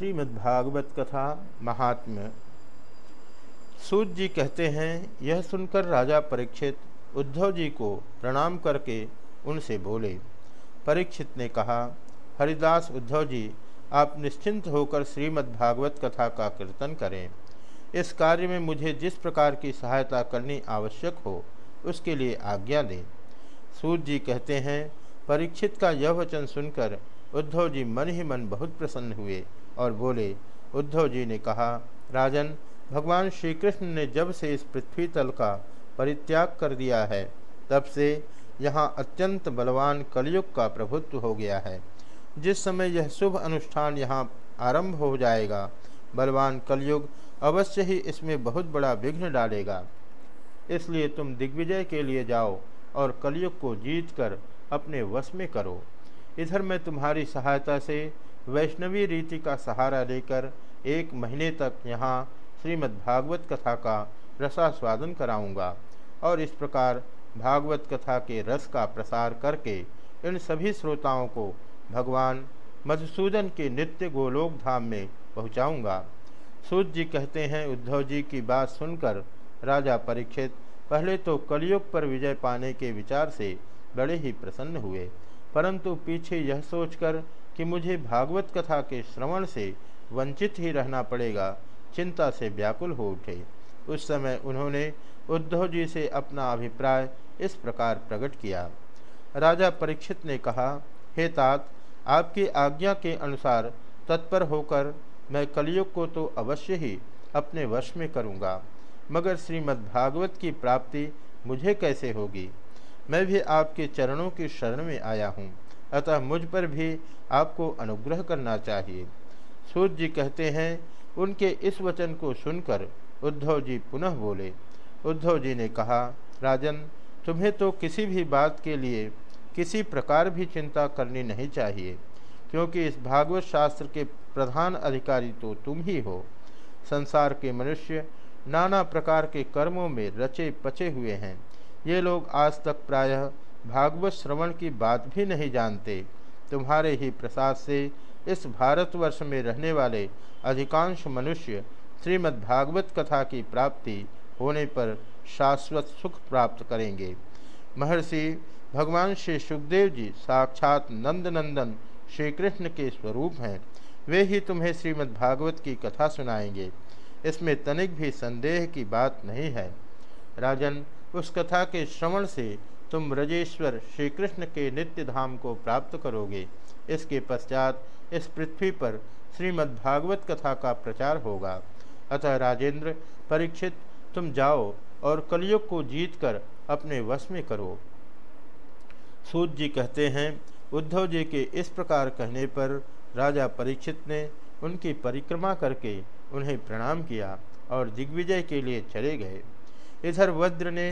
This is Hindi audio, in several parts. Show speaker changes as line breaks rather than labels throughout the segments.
श्रीमद्भागवत कथा महात्म्य। सूत जी कहते हैं, यह सुनकर राजा परीक्षित उद्धव जी को प्रणाम करके उनसे बोले। परीक्षित ने कहा, हरिदास उद्धव जी आप निश्चिंत होकर श्रीमद्भागवत कथा का कीर्तन करें। इस कार्य में मुझे जिस प्रकार की सहायता करनी आवश्यक हो, उसके लिए आज्ञा दें। सूत जी कहते हैं, परीक्षित का यह वचन सुनकर उद्धव जी मन ही मन बहुत प्रसन्न हुए और बोले, उद्धव जी ने कहा, राजन, भगवान श्री कृष्ण ने जब से इस पृथ्वी तल का परित्याग कर दिया है, तब से यहाँ अत्यंत बलवान कलयुग का प्रभुत्व हो गया है। जिस समय यह शुभ अनुष्ठान यहाँ आरंभ हो जाएगा, बलवान कलयुग अवश्य ही इसमें बहुत बड़ा विघ्न डालेगा। इसलिए तुम दिग्विजय के लिए जाओ और कलयुग को जीत कर अपने वश में करो। इधर मैं तुम्हारी सहायता से वैष्णवी रीति का सहारा लेकर एक महीने तक यहाँ श्रीमद्भागवत कथा का रसास्वादन कराऊँगा और इस प्रकार भागवत कथा के रस का प्रसार करके इन सभी श्रोताओं को भगवान मधुसूदन के नित्य गोलोक धाम में पहुँचाऊँगा। सूत जी कहते हैं, उद्धव जी की बात सुनकर राजा परीक्षित पहले तो कलयुग पर विजय पाने के विचार से बड़े ही प्रसन्न हुए। परंतु पीछे यह सोचकर कि मुझे भागवत कथा के श्रवण से वंचित ही रहना पड़ेगा, चिंता से व्याकुल हो उठे। उस समय उन्होंने उद्धव जी से अपना अभिप्राय इस प्रकार प्रकट किया। राजा परीक्षित ने कहा, हे तात, आपकी आज्ञा के अनुसार तत्पर होकर मैं कलयुग को तो अवश्य ही अपने वश में करूँगा, मगर श्रीमद्भागवत की प्राप्ति मुझे कैसे होगी? मैं भी आपके चरणों की शरण में आया हूँ, अतः मुझ पर भी आपको अनुग्रह करना चाहिए। सूर्य जी कहते हैं, उनके इस वचन को सुनकर उद्धव जी पुनः बोले। उद्धव जी ने कहा, राजन, तुम्हें तो किसी भी बात के लिए किसी प्रकार भी चिंता करनी नहीं चाहिए, क्योंकि इस भागवत शास्त्र के प्रधान अधिकारी तो तुम ही हो। संसार के मनुष्य नाना प्रकार के कर्मों में रचे पचे हुए हैं। ये लोग आज तक प्रायः भागवत श्रवण की बात भी नहीं जानते। तुम्हारे ही प्रसाद से इस भारतवर्ष में रहने वाले अधिकांश मनुष्य श्रीमद् भागवत कथा की प्राप्ति होने पर शाश्वत सुख प्राप्त करेंगे। महर्षि भगवान श्री सुखदेव जी साक्षात नंद नंदन श्री कृष्ण के स्वरूप हैं। वे ही तुम्हें श्रीमद् भागवत की कथा सुनाएँगे। इसमें तनिक भी संदेह की बात नहीं है। राजन उस कथा के श्रवण से तुम रजेश्वर श्री कृष्ण के नित्य धाम को प्राप्त करोगे। इसके पश्चात इस पृथ्वी पर श्रीमद्भागवत कथा का प्रचार होगा। अतः राजेंद्र, परीक्षित, तुम जाओ और कलयुग को जीतकर अपने वश में करो। सूत जी कहते हैं, उद्धव जी के इस प्रकार कहने पर राजा परीक्षित ने उनकी परिक्रमा करके उन्हें प्रणाम किया और दिग्विजय के लिए चले गए। इधर वज्र ने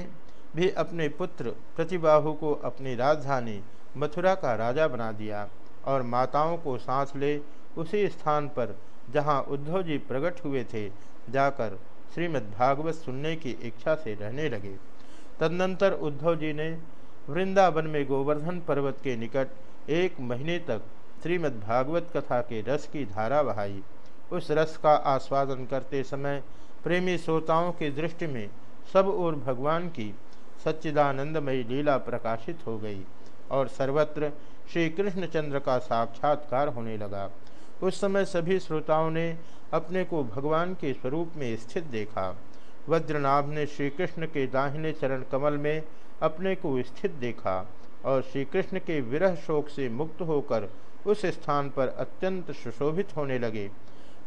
भी अपने पुत्र प्रतिबाहु को अपनी राजधानी मथुरा का राजा बना दिया और माताओं को सांस ले उसी स्थान पर जहाँ उद्धव जी प्रकट हुए थे, जाकर श्रीमद्भागवत सुनने की इच्छा से रहने लगे। तदनंतर उद्धव जी ने वृंदावन में गोवर्धन पर्वत के निकट एक महीने तक श्रीमद्भागवत कथा के रस की धारा बहाई। उस रस का आस्वादन करते समय प्रेमी श्रोताओं की दृष्टि में सब ओर भगवान की सच्चिदानंदमयी लीला प्रकाशित हो गई और सर्वत्र श्री कृष्णचंद्र का साक्षात्कार होने लगा। उस समय सभी श्रोताओं ने अपने को भगवान के स्वरूप में स्थित देखा। वज्रनाभ ने श्री कृष्ण के दाहिने चरण कमल में अपने को स्थित देखा और श्री कृष्ण के विरह शोक से मुक्त होकर उस स्थान पर अत्यंत सुशोभित होने लगे।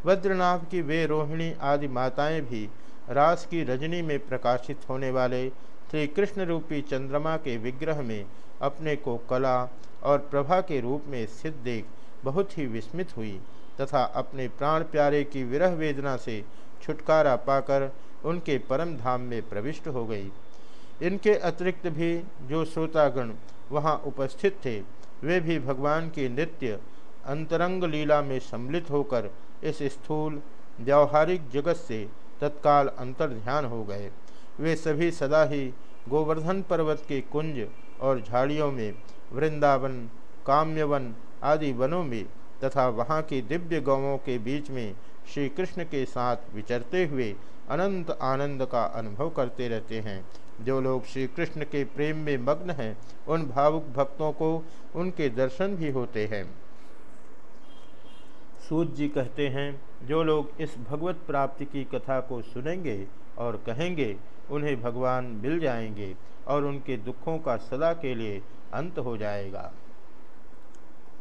वज्रनाभ की वे रोहिणी आदि माताएँ भी रास की रजनी में प्रकाशित होने वाले श्री कृष्ण रूपी चंद्रमा के विग्रह में अपने को कला और प्रभा के रूप में स्थित देख बहुत ही विस्मित हुई तथा अपने प्राण प्यारे की विरह वेदना से छुटकारा पाकर उनके परम धाम में प्रविष्ट हो गई। इनके अतिरिक्त भी जो श्रोतागण वहाँ उपस्थित थे, वे भी भगवान की नित्य अंतरंग लीला में सम्मिलित होकर इस स्थूल, व्यावहारिक जगत से तत्काल अंतर ध्यान हो गए। वे सभी सदा ही गोवर्धन पर्वत के कुंज और झाड़ियों में वृंदावन, काम्यवन आदि वनों में तथा वहाँ की दिव्य गौों के बीच में श्री कृष्ण के साथ विचरते हुए अनंत आनंद का अनुभव करते रहते हैं। जो लोग श्री कृष्ण के प्रेम में मग्न हैं, उन भावुक भक्तों को उनके दर्शन भी होते हैं। सूत जी कहते हैं, जो लोग इस भगवत प्राप्ति की कथा को सुनेंगे और कहेंगे, उन्हें भगवान मिल जाएँगे और उनके दुखों का सदा के लिए अंत हो जाएगा।